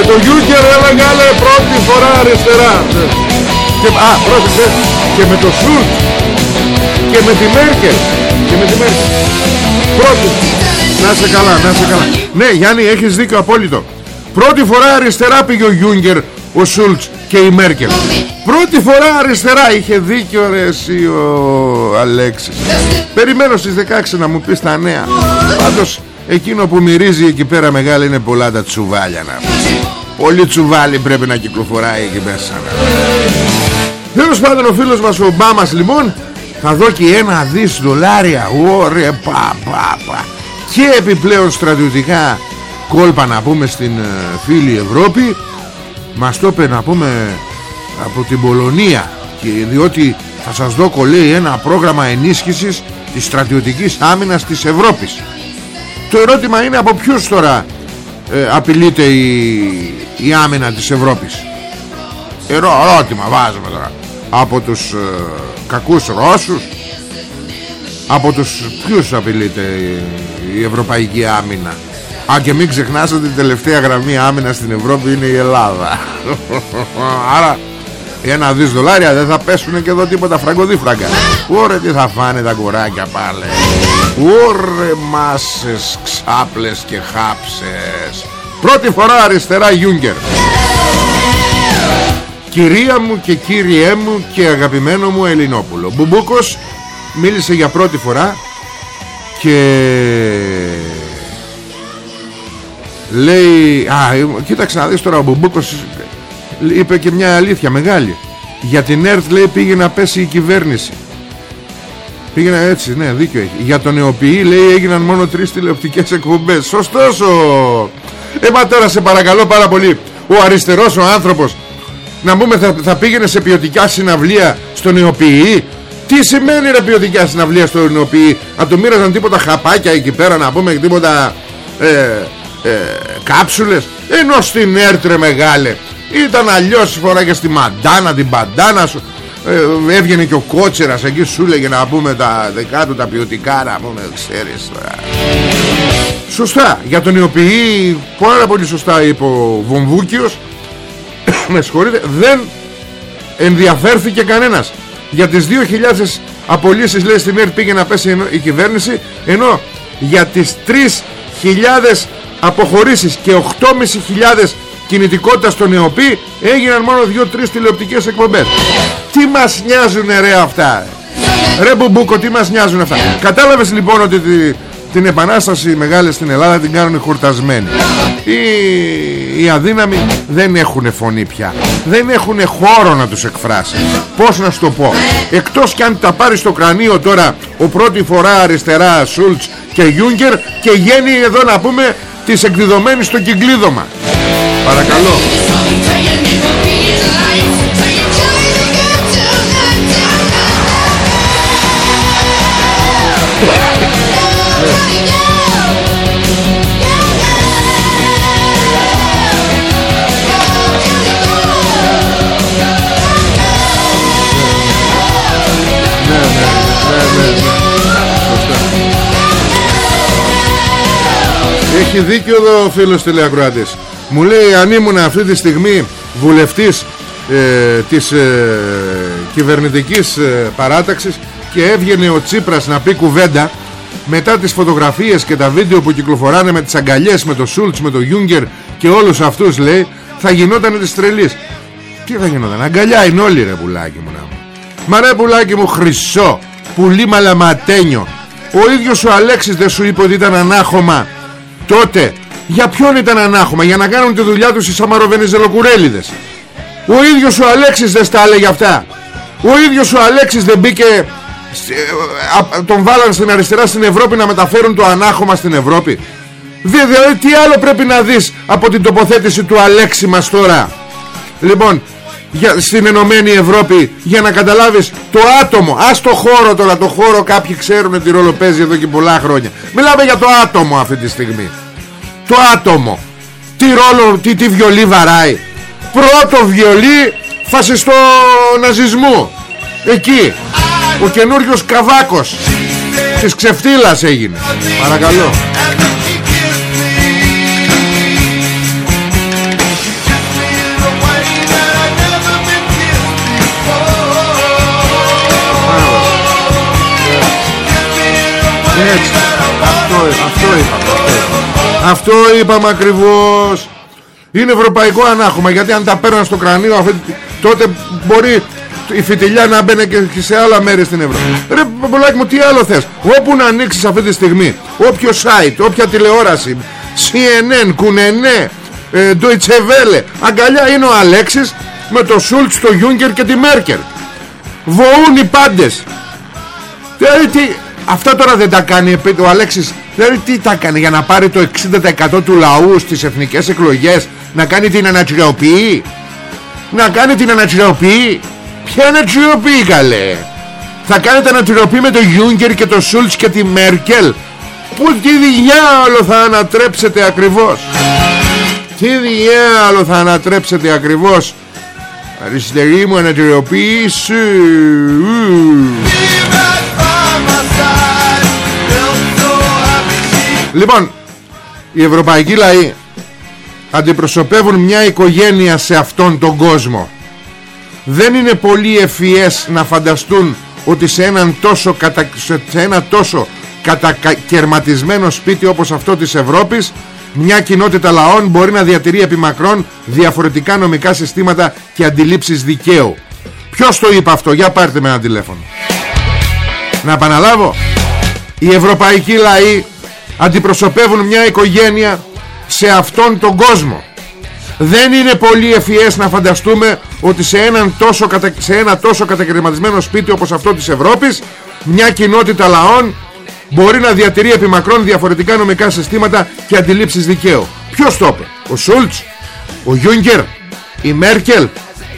το Γιούγκερ έλεγα πρώτη φορά αριστερά. Και, α, πρόσεξε και με το Σουλτ και με τη Μέρκελ και με τη Μέρκελ. Πρώτη. Να σε καλά, να σε καλά. Ναι Γιάννη έχεις δίκιο απόλυτο. Πρώτη φορά αριστερά πήγε ο Γιούγκερ ο Σουλτ και η Μέρκελ. Πρώτη φορά αριστερά είχε δίκιο ρε εσύ ο Αλέξης. Περιμένω στις 16 να μου πεις τα νέα. Πάντως Εκείνο που μυρίζει εκεί πέρα μεγάλα είναι πολλά τα τσουβάλια να. Πολύ τσουβάλι πρέπει να κυκλοφοράει εκεί μέσα να. Τέλος πάντων ο φίλος μας ο Ομπάμας λοιπόν θα δω και ένα δις δολάρια. Ωρε πα πα πα. Και επιπλέον στρατιωτικά κόλπα να πούμε στην ε, φίλη Ευρώπη. Μας το είπε να πούμε από την Πολωνία. Και διότι θα σας δω λέει ένα πρόγραμμα ενίσχυσης της στρατιωτικής άμυνας της Ευρώπης το ερώτημα είναι από ποιους τώρα ε, απειλείται η, η άμυνα της Ευρώπης; Ερώτημα βάζουμε τώρα. Από τους ε, κακούς Ρώσους; Από τους ποιους απειλείται η, η Ευρωπαϊκή άμυνα; Α και μην ξεχνάς ότι η τελευταία γραμμή άμυνας στην Ευρώπη είναι η Ελλάδα. Άρα ένα δις δολάρια δεν θα πέσουν και εδώ τίποτα. Φραγκοδίφραγκα Ωρε τι θα φάνε τα κοράκια πάλι Ωρε μάσες ξάπλες και χάψες. Πρώτη φορά αριστερά Γιούγκερ. Κυρία μου και κύριέ μου και αγαπημένο μου Ελληνόπουλο. Μπουμπούκος μίλησε για πρώτη φορά και λέει α, κοίταξε να δεις τώρα ο Μπουμπούκος είπε και μια αλήθεια μεγάλη. Για την ΕΡΤ λέει πήγε να πέσει η κυβέρνηση πήγαινε έτσι ναι δίκιο έχει. Για τον ΕΟΠΗ λέει έγιναν μόνο τρεις τηλεοπτικές εκπομπές. Σωστός ο ε τώρα σε παρακαλώ πάρα πολύ. Ο αριστερός ο άνθρωπος να πούμε θα, θα πήγαινε σε ποιοτικά συναυλία στον ΕΟΠΗ τι σημαίνει ρε ποιοτικά συναυλία στον ΕΟΠΗ να του μοίραζαν τίποτα χαπάκια εκεί πέρα να πούμε τίποτα ε, ε, κάψουλες; Ενώ στην ΕΡΤ ρε μεγάλε ήταν αλλιώς φορά και στη μαντάνα την παντάνα σου ε, έβγαινε και ο Κότσερας εκεί σου λέγε να πούμε τα δικά του τα ποιοτικά να πούμε ξέρεις σωστά για τον Ιωπηή πάρα πολύ σωστά είπε ο Βομβούκιος. Με συγχωρείτε δεν ενδιαφέρθηκε κανένας. Για τις 2.000 απολύσεις λέει στην ΕΡΤ πήγε να πέσει η κυβέρνηση ενώ για τις 3.000 αποχωρήσεις και 8.500 κινητικότητα στον ΕΟΠΗ έγιναν μόνο 2-3 τηλεοπτικές εκπομπές. Τι μας νοιάζουν ρε αυτά; Ρε Μπουμπούκο τι μας νοιάζουν αυτά; Κατάλαβες λοιπόν ότι την επανάσταση μεγάλη στην Ελλάδα την κάνουν χορτασμένη. Οι, οι αδύναμοι δεν έχουν φωνή πια. Δεν έχουν χώρο να τους εκφράσει. Πως να σου το πω; Εκτός κι αν τα πάρει στο κρανίο τώρα ο πρώτη φορά αριστερά Σούλτς και Γιούγκερ και γένει εδώ να πούμε της εκδιδομένης στο κυκλίδωμα Παρακαλώ. Έχει δίκιο εδώ ο φίλος τηλεακροατής Μου λέει αν ήμουν αυτή τη στιγμή βουλευτής ε, της ε, κυβερνητικής ε, παράταξης και έβγαινε ο Τσίπρας να πει κουβέντα μετά τις φωτογραφίες και τα βίντεο που κυκλοφοράνε με τις αγκαλιές με το Σούλτς, με το Γιούγκερ και όλους αυτούς λέει θα γινόταν της τρελής τι θα γινόταν, αγκαλιά είναι όλοι ρε πουλάκι μου να μου. Μα ρε πουλάκι μου χρυσό Πουλί μαλαματένιο. Ο ίδιος ο Αλέξης δεν σου είπε ότι ήταν ανάχωμα Τότε για ποιον ήταν ανάχωμα Για να κάνουν τη δουλειά τους οι Σαμαροβενιζελοκουρέλιδες. Ο ίδιος ο Αλέξης δεν στα έλεγε αυτά. Ο ίδιος ο Αλέξης δεν μπήκε ε, Τον βάλαν στην αριστερά στην Ευρώπη Να μεταφέρουν το ανάχωμα στην Ευρώπη. Δηλαδή τι άλλο πρέπει να δεις Από την τοποθέτηση του Αλέξη μας τώρα; Λοιπόν για, στην Ενωμένη Ευρώπη για να καταλάβεις το άτομο ας το χώρο τώρα το χώρο κάποιοι ξέρουν τι ρόλο παίζει εδώ και πολλά χρόνια. Μιλάμε για το άτομο αυτή τη στιγμή το άτομο. Τι ρόλο, τι, τι βιολί βαράει. Πρώτο βιολί φασιστό ναζισμού. Εκεί. Ο καινούριος καβάκος. Της ξεφτύλας έγινε. Παρακαλώ. Έτσι. Αυτό, αυτό είπαμε. Αυτό είπαμε ακριβώς. Είναι ευρωπαϊκό ανάχωμα γιατί αν τα παίρναν στο κρανίο τότε μπορεί η φιτιλιά να μπαίνει και σε άλλα μέρη στην Ευρώπη. Ρε Παπουλάκη μου τι άλλο θες; Όπου να ανοίξεις αυτή τη στιγμή όποιο site, όποια τηλεόραση CNN, Κουνενέ, ε, Deutsche Welle αγκαλιά είναι ο Αλέξης με το Σούλτς, το Γιούγκερ και τη Μέρκερ. Βοούν οι πάντες Δηλαδή τι Αυτά τώρα δεν τα κάνει ο Αλέξης Δηλαδή τι τα κάνει για να πάρει το 60% του λαού Στις εθνικές εκλογές Να κάνει την ανατσιρεοποιή Να κάνει την ανατσιρεοποιή Ποια ανατσιρεοποιή καλέ; Θα κάνετε ανατσιρεοποιή με το Γιούγκερ και το Σούλτς και τη Μέρκελ. Πού τι διάλο θα ανατρέψετε ακριβώς; Τι διάλο θα ανατρέψετε ακριβώς; Αριστερή μου ανατηριοποίηση Λοιπόν Οι ευρωπαϊκοί λαοί Αντιπροσωπεύουν μια οικογένεια σε αυτόν τον κόσμο Δεν είναι πολύ ευφυές να φανταστούν Ότι σε, έναν τόσο κατα... σε ένα τόσο κατακαιρματισμένο σπίτι όπως αυτό της Ευρώπης μια κοινότητα λαών μπορεί να διατηρεί επιμακρών διαφορετικά νομικά συστήματα και αντιλήψεις δικαίου. Ποιος το είπε αυτό, για πάρτε με ένα τηλέφωνο. Να επαναλάβω. Οι ευρωπαϊκοί λαοί αντιπροσωπεύουν μια οικογένεια σε αυτόν τον κόσμο. Δεν είναι πολύ ευφυές να φανταστούμε ότι σε, έναν τόσο, σε ένα τόσο κατακαιρματισμένο σπίτι όπως αυτό της Ευρώπης μια κοινότητα λαών μπορεί να διατηρεί επιμακρών διαφορετικά νομικά συστήματα και αντιλήψεις δικαίου. Ποιος το είπε, ο Σούλτς, ο Γιούγκερ, η Μέρκελ,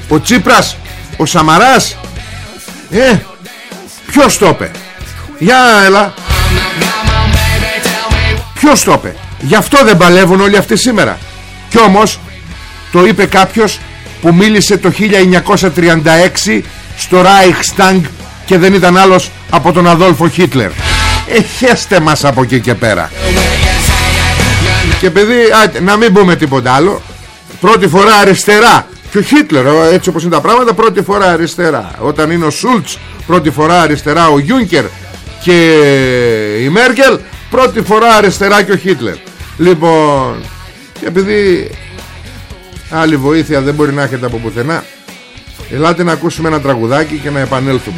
ο Τσίπρας, ο Σαμαράς. Ε, ποιος το είπε; Για έλα. Ποιος το είπε; Γι' αυτό δεν παλεύουν όλοι αυτοί σήμερα. Κι όμως το είπε κάποιος που μίλησε το 1936 στο Reichstag και δεν ήταν άλλος από τον Αδόλφο Χίτλερ εχέστε μας από εκεί και πέρα και παιδί να μην πούμε τίποτα άλλο πρώτη φορά αριστερά και ο Χίτλερ έτσι όπως είναι τα πράγματα πρώτη φορά αριστερά όταν είναι ο Σούλτς πρώτη φορά αριστερά ο Γιούνκερ και η Μέρκελ πρώτη φορά αριστερά και ο Χίτλερ. Λοιπόν και επειδή άλλη βοήθεια δεν μπορεί να έχετε από πουθενά ελάτε να ακούσουμε ένα τραγουδάκι και να επανέλθουμε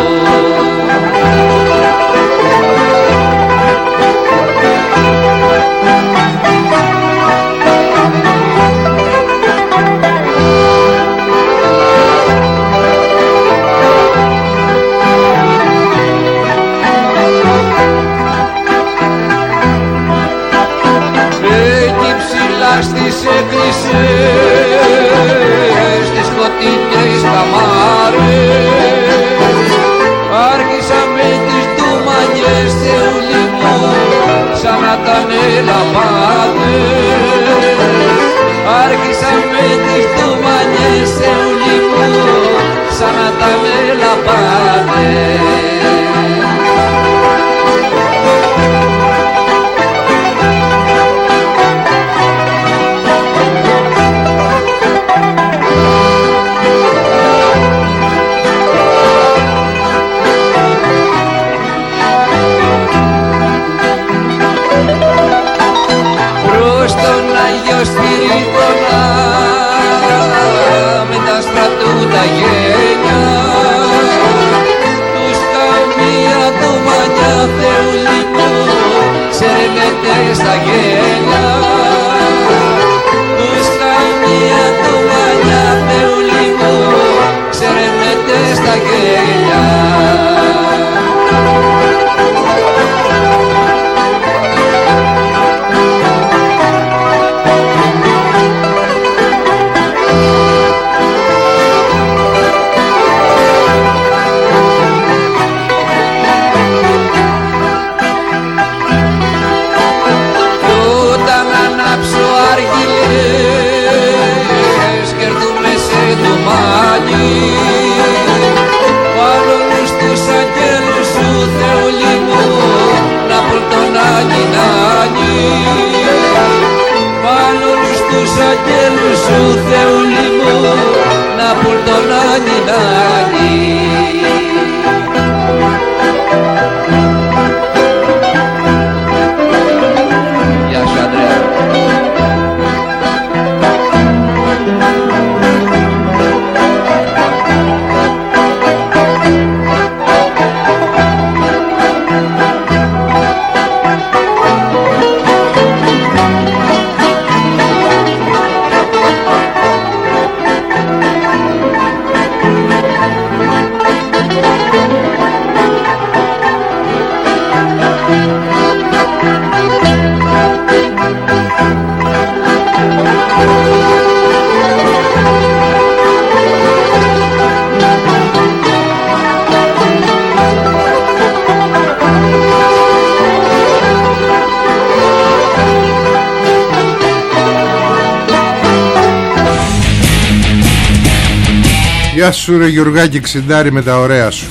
Γεια σου ρε Γιουργάκη Ξιντάρη με τα ωραία σου.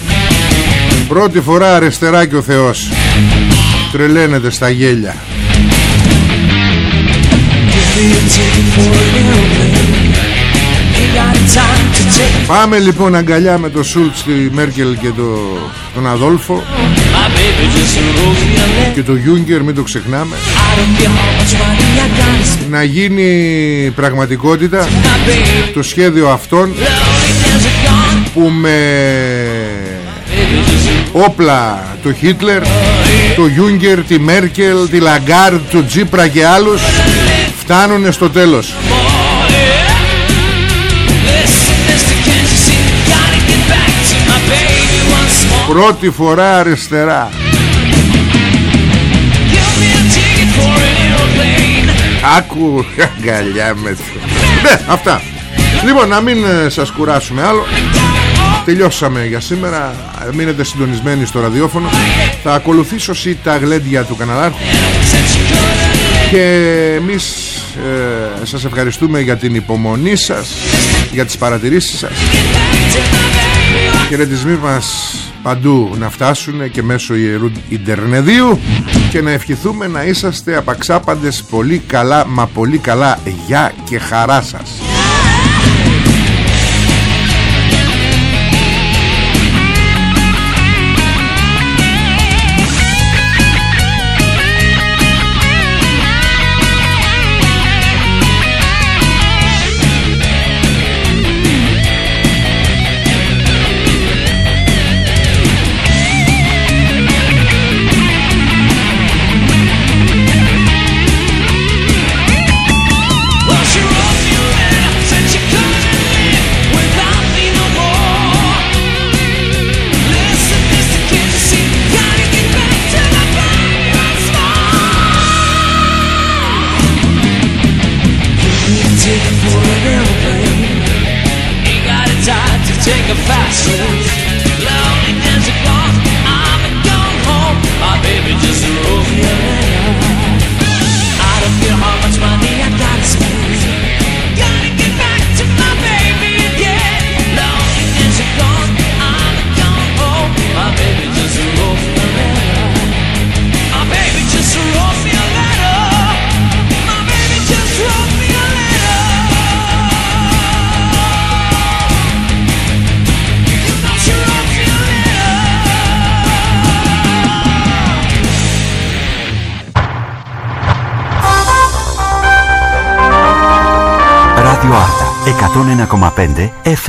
Πρώτη φορά αριστερά και ο Θεός. Τρελαίνεται στα γέλια. Πάμε λοιπόν αγκαλιά με το Σούλτ στη Μέρκελ και το, τον Αδόλφο. Και το Γιούγκερ μην το ξεχνάμε. Να γίνει πραγματικότητα το σχέδιο αυτών που με όπλα το Χίτλερ το Γιούνκερ, τη Μέρκελ, τη Λαγκάρντ, το Τσίπρα και άλλους φτάνουν στο τέλος. Πρώτη φορά αριστερά. Άκου αγκαλιά με Ναι αυτά. Λοιπόν να μην ε, σας κουράσουμε άλλο Τελειώσαμε για σήμερα. Μείνετε συντονισμένοι στο ραδιόφωνο. Θα ακολουθήσω εσύ τα γλέντια του καναλάρχου Και εμείς ε, σας ευχαριστούμε για την υπομονή σας Για τις παρατηρήσεις σας. Χαιρετισμοί μας παντού να φτάσουν και μέσω ιερού Ιντερνεδίου. Και να ευχηθούμε να είσαστε απαξάπαντες πολύ καλά μα πολύ καλά. Γεια και χαρά σας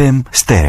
FM Stereo.